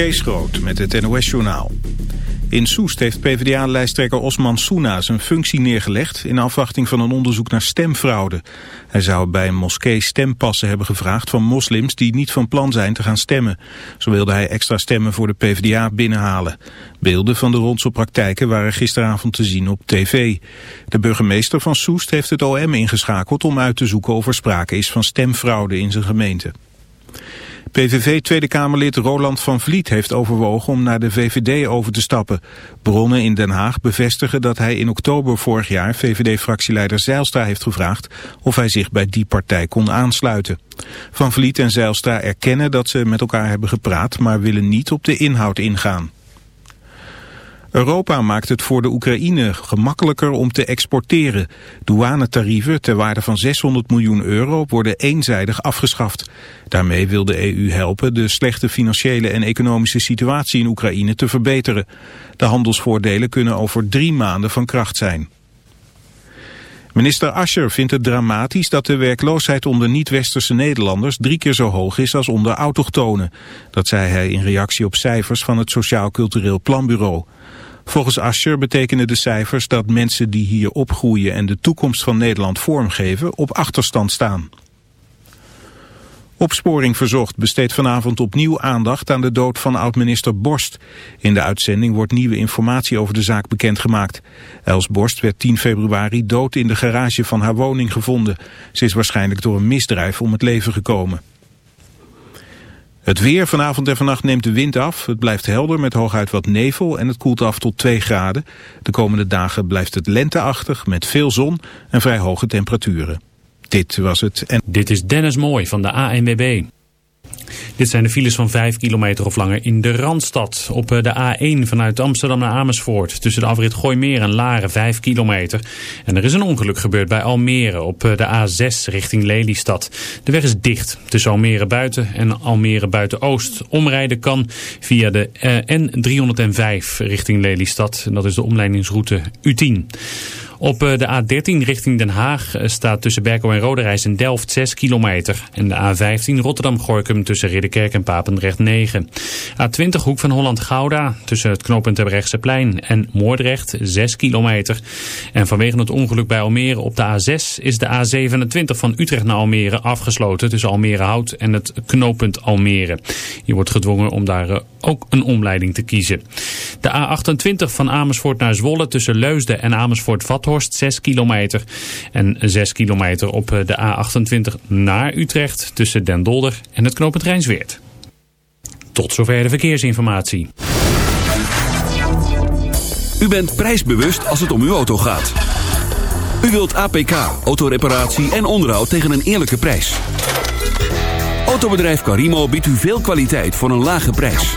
Kees Groot met het NOS-journaal. In Soest heeft PvdA-lijsttrekker Osman Souna zijn functie neergelegd... in afwachting van een onderzoek naar stemfraude. Hij zou bij een moskee stempassen hebben gevraagd van moslims... die niet van plan zijn te gaan stemmen. Zo wilde hij extra stemmen voor de PvdA binnenhalen. Beelden van de rondselpraktijken waren gisteravond te zien op tv. De burgemeester van Soest heeft het OM ingeschakeld... om uit te zoeken of er sprake is van stemfraude in zijn gemeente. PVV Tweede Kamerlid Roland van Vliet heeft overwogen om naar de VVD over te stappen. Bronnen in Den Haag bevestigen dat hij in oktober vorig jaar VVD-fractieleider Zeilstra heeft gevraagd of hij zich bij die partij kon aansluiten. Van Vliet en Zeilstra erkennen dat ze met elkaar hebben gepraat, maar willen niet op de inhoud ingaan. Europa maakt het voor de Oekraïne gemakkelijker om te exporteren. Douanetarieven ter waarde van 600 miljoen euro worden eenzijdig afgeschaft. Daarmee wil de EU helpen de slechte financiële en economische situatie in Oekraïne te verbeteren. De handelsvoordelen kunnen over drie maanden van kracht zijn. Minister Ascher vindt het dramatisch dat de werkloosheid onder niet-westerse Nederlanders drie keer zo hoog is als onder autochtonen. Dat zei hij in reactie op cijfers van het Sociaal Cultureel Planbureau. Volgens Ascher betekenen de cijfers dat mensen die hier opgroeien en de toekomst van Nederland vormgeven op achterstand staan. Opsporing Verzocht besteedt vanavond opnieuw aandacht aan de dood van oud-minister Borst. In de uitzending wordt nieuwe informatie over de zaak bekendgemaakt. Els Borst werd 10 februari dood in de garage van haar woning gevonden. Ze is waarschijnlijk door een misdrijf om het leven gekomen. Het weer vanavond en vannacht neemt de wind af. Het blijft helder met hooguit wat nevel en het koelt af tot 2 graden. De komende dagen blijft het lenteachtig met veel zon en vrij hoge temperaturen. Dit was het. En... Dit is Dennis Mooi van de ANWB. Dit zijn de files van 5 kilometer of langer in de Randstad. Op eh, de A1 vanuit Amsterdam naar Amersfoort. Tussen de afrit Gooimeer en Laren 5 kilometer. En er is een ongeluk gebeurd bij Almere op eh, de A6 richting Lelystad. De weg is dicht tussen Almere buiten en Almere buiten Oost. Omrijden kan via de eh, N305 richting Lelystad. Dat is de omleidingsroute U10. Op eh, de A13 richting Den Haag eh, staat tussen Berkel en Roderijs in Delft 6 kilometer. En de A15 Rotterdam-Gorkum tussen Ridderkerk en Papendrecht 9. A20 Hoek van Holland-Gouda tussen het knooppunt plein en Moordrecht 6 kilometer. En vanwege het ongeluk bij Almere op de A6 is de A27 van Utrecht naar Almere afgesloten tussen Almere Hout en het knooppunt Almere. Je wordt gedwongen om daar eh, ook een omleiding te kiezen. De A28 van Amersfoort naar Zwolle tussen Leusden en Amersfoort-Vathorst 6 kilometer. En 6 kilometer op eh, de A28 naar Utrecht tussen Den Dolder en het knooppunt Rijnsweert. Tot zover de verkeersinformatie. U bent prijsbewust als het om uw auto gaat. U wilt APK, autoreparatie en onderhoud tegen een eerlijke prijs. Autobedrijf Carimo biedt u veel kwaliteit voor een lage prijs.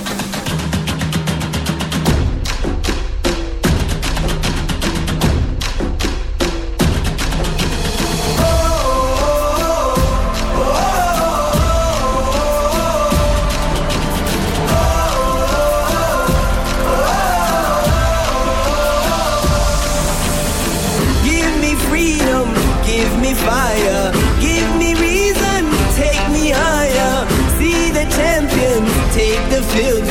Fire, give me reason, take me higher. See the champions take the field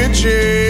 kitchen.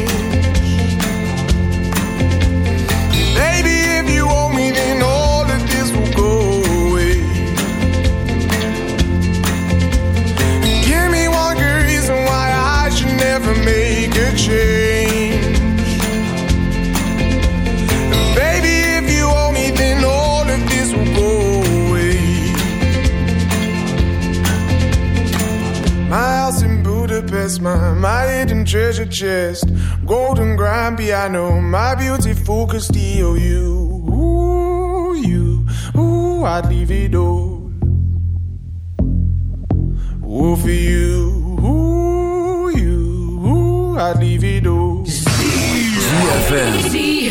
Budapest, my, my hidden treasure chest, golden grand piano, my beautiful Castillo. You, ooh, you, ooh, I'd leave it all. Ooh, for you, ooh, you, ooh, I'd leave it all. ZFM.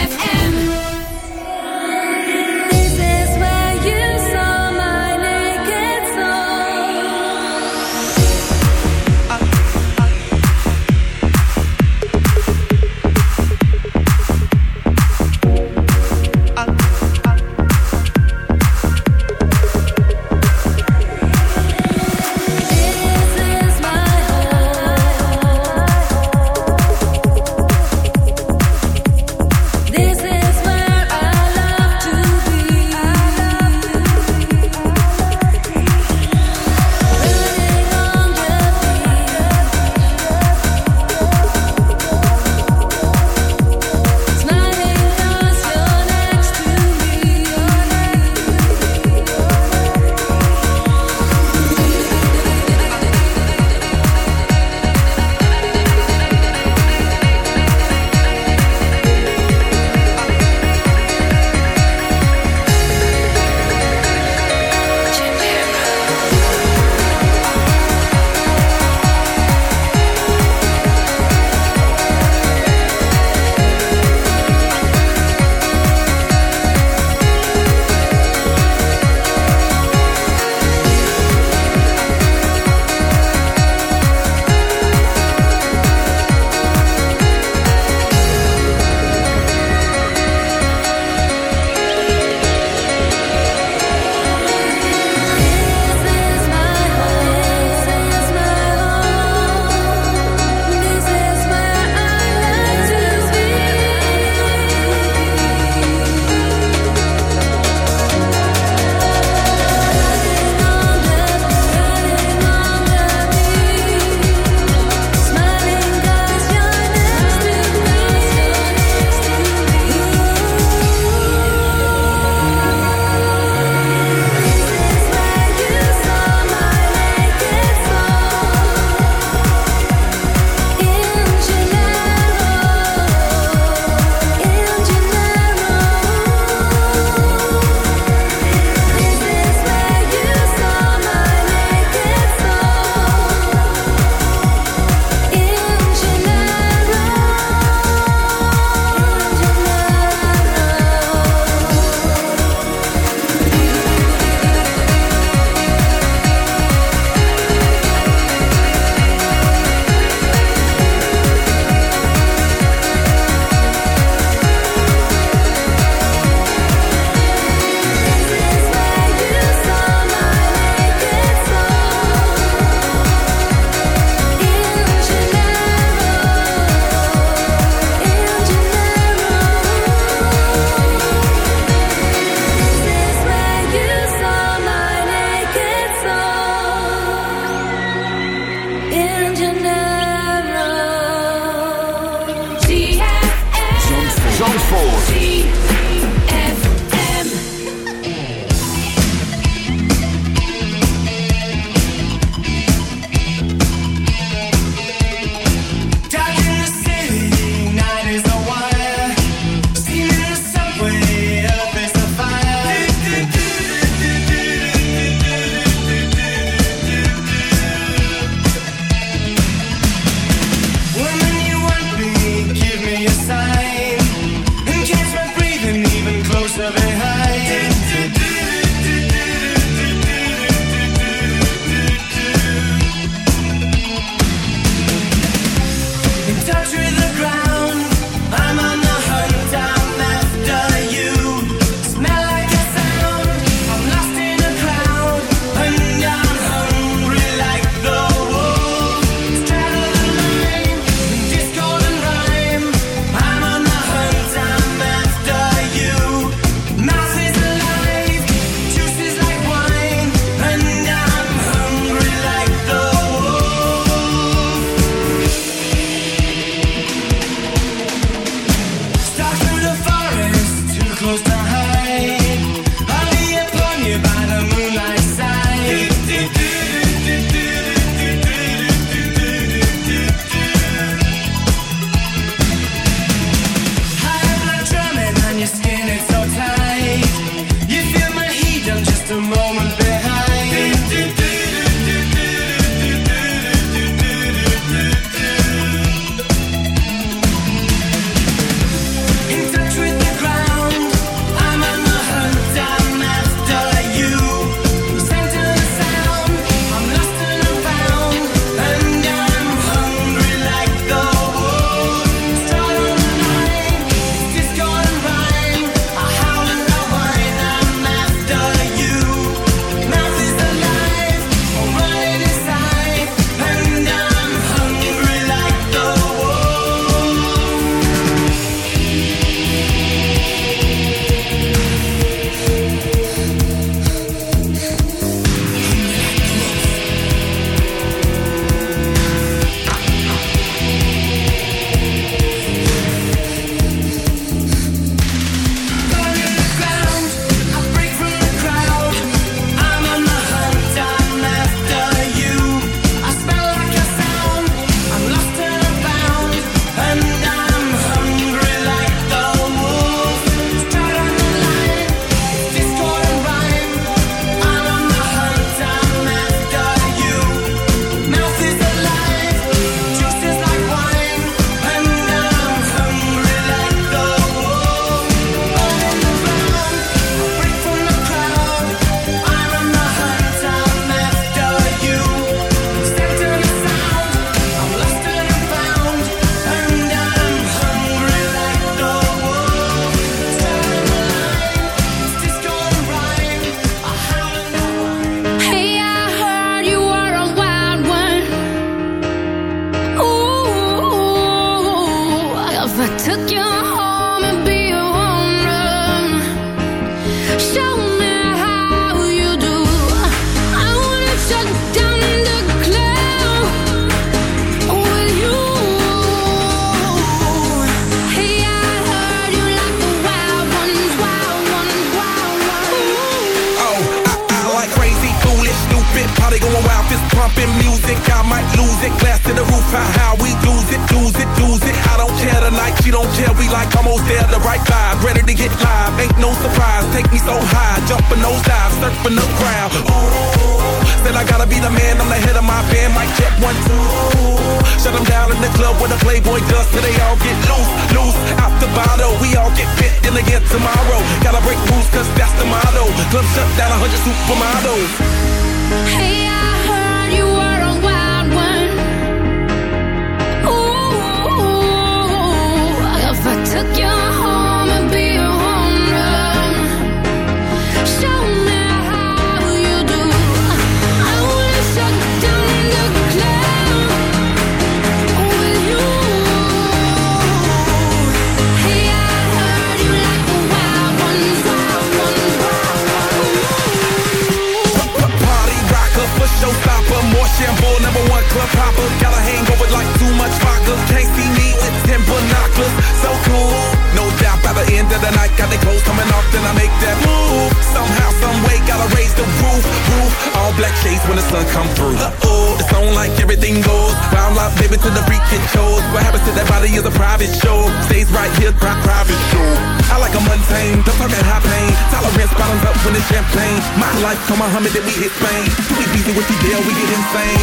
black shades when the sun come through. Uh-oh, it's on like everything goes. Round life, baby, to the freak it shows. What happens to that body is a private show. Stays right here, pri- private show. I like a mundane, don't talk that high pain. Tolerance bottoms up when it's champagne. My life, come on, Muhammad, then we hit Spain. Too easy with you, deal, we get insane.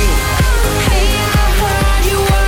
Hey, I heard you were